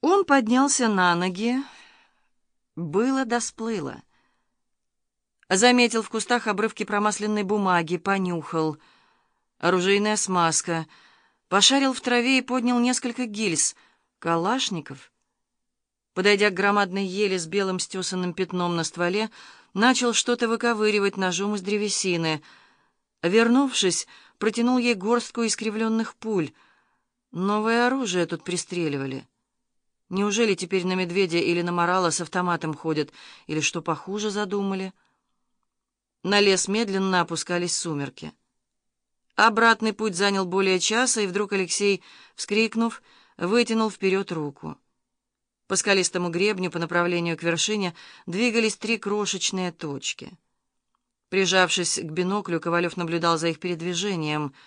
Он поднялся на ноги. Было да сплыло. Заметил в кустах обрывки промасленной бумаги, понюхал. Оружейная смазка. Пошарил в траве и поднял несколько гильз. Калашников. Подойдя к громадной еле с белым стесанным пятном на стволе, начал что-то выковыривать ножом из древесины. Вернувшись, протянул ей горстку искривленных пуль. Новое оружие тут пристреливали. Неужели теперь на медведя или на морала с автоматом ходят, или что похуже задумали? На лес медленно опускались сумерки. Обратный путь занял более часа, и вдруг Алексей, вскрикнув, вытянул вперед руку. По скалистому гребню по направлению к вершине двигались три крошечные точки. Прижавшись к биноклю, Ковалев наблюдал за их передвижением —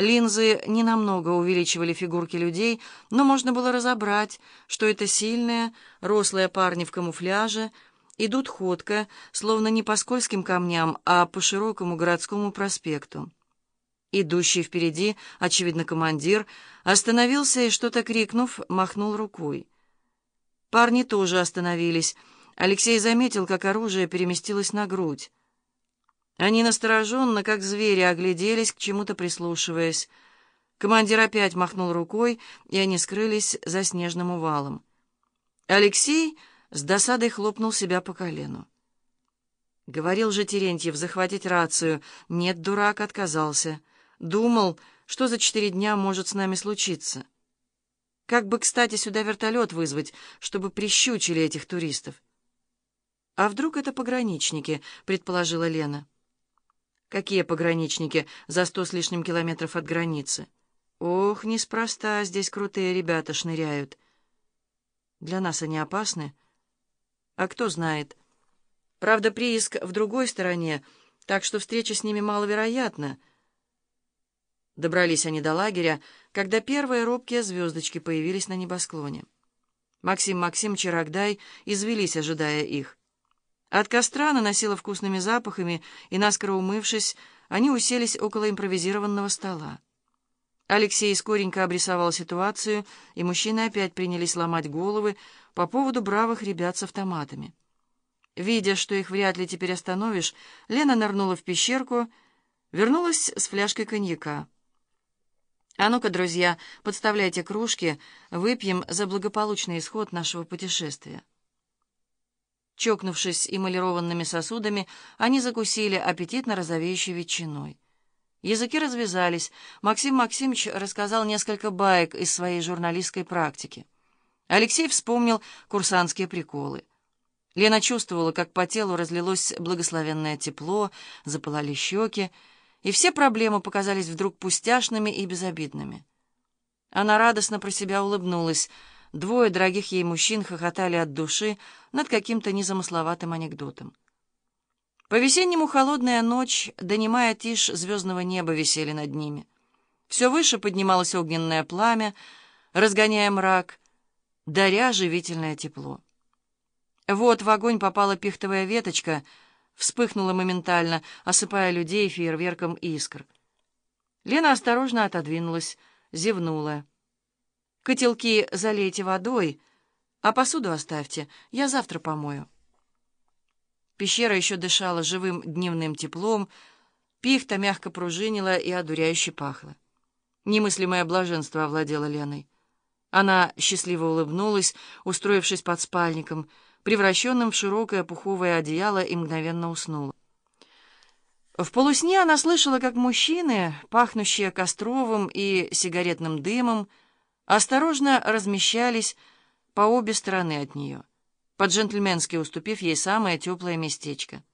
Линзы ненамного увеличивали фигурки людей, но можно было разобрать, что это сильные, рослые парни в камуфляже, идут ходко, словно не по скользким камням, а по широкому городскому проспекту. Идущий впереди, очевидно, командир, остановился и, что-то крикнув, махнул рукой. Парни тоже остановились. Алексей заметил, как оружие переместилось на грудь. Они настороженно, как звери, огляделись, к чему-то прислушиваясь. Командир опять махнул рукой, и они скрылись за снежным увалом. Алексей с досадой хлопнул себя по колену. Говорил же Терентьев захватить рацию. Нет, дурак, отказался. Думал, что за четыре дня может с нами случиться. Как бы, кстати, сюда вертолет вызвать, чтобы прищучили этих туристов. «А вдруг это пограничники?» — предположила Лена. Какие пограничники за сто с лишним километров от границы? Ох, неспроста здесь крутые ребята шныряют. Для нас они опасны? А кто знает. Правда, прииск в другой стороне, так что встреча с ними маловероятна. Добрались они до лагеря, когда первые робкие звездочки появились на небосклоне. Максим Максимович и Рогдай извелись, ожидая их. От костра наносило вкусными запахами, и, наскоро умывшись, они уселись около импровизированного стола. Алексей скоренько обрисовал ситуацию, и мужчины опять принялись ломать головы по поводу бравых ребят с автоматами. Видя, что их вряд ли теперь остановишь, Лена нырнула в пещерку, вернулась с фляжкой коньяка. «А ну-ка, друзья, подставляйте кружки, выпьем за благополучный исход нашего путешествия». Чокнувшись эмалированными сосудами, они закусили аппетитно розовеющей ветчиной. Языки развязались. Максим Максимович рассказал несколько баек из своей журналистской практики. Алексей вспомнил курсантские приколы. Лена чувствовала, как по телу разлилось благословенное тепло, запылали щеки, и все проблемы показались вдруг пустяшными и безобидными. Она радостно про себя улыбнулась — Двое дорогих ей мужчин хохотали от души над каким-то незамысловатым анекдотом. По-весеннему холодная ночь, донимая тишь звездного неба, висели над ними. Все выше поднималось огненное пламя, разгоняя мрак, даря живительное тепло. Вот в огонь попала пихтовая веточка, вспыхнула моментально, осыпая людей фейерверком искр. Лена осторожно отодвинулась, зевнула. Котелки залейте водой, а посуду оставьте, я завтра помою. Пещера еще дышала живым дневным теплом, пихта мягко пружинила и одуряюще пахла. Немыслимое блаженство овладело Леной. Она счастливо улыбнулась, устроившись под спальником, превращенным в широкое пуховое одеяло, и мгновенно уснула. В полусне она слышала, как мужчины, пахнущие костровым и сигаретным дымом, осторожно размещались по обе стороны от нее, по-джентльменски уступив ей самое теплое местечко.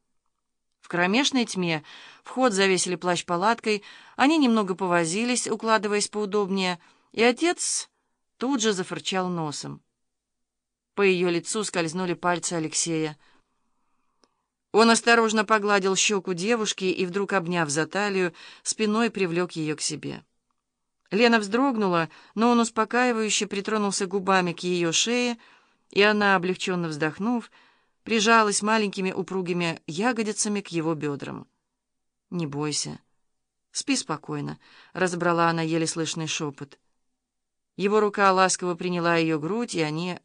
В кромешной тьме вход завесили плащ-палаткой, они немного повозились, укладываясь поудобнее, и отец тут же зафырчал носом. По ее лицу скользнули пальцы Алексея. Он осторожно погладил щеку девушки и, вдруг обняв за талию, спиной привлек ее к себе. Лена вздрогнула, но он успокаивающе притронулся губами к ее шее, и она, облегченно вздохнув, прижалась маленькими упругими ягодицами к его бедрам. «Не бойся. Спи спокойно», — разобрала она еле слышный шепот. Его рука ласково приняла ее грудь, и они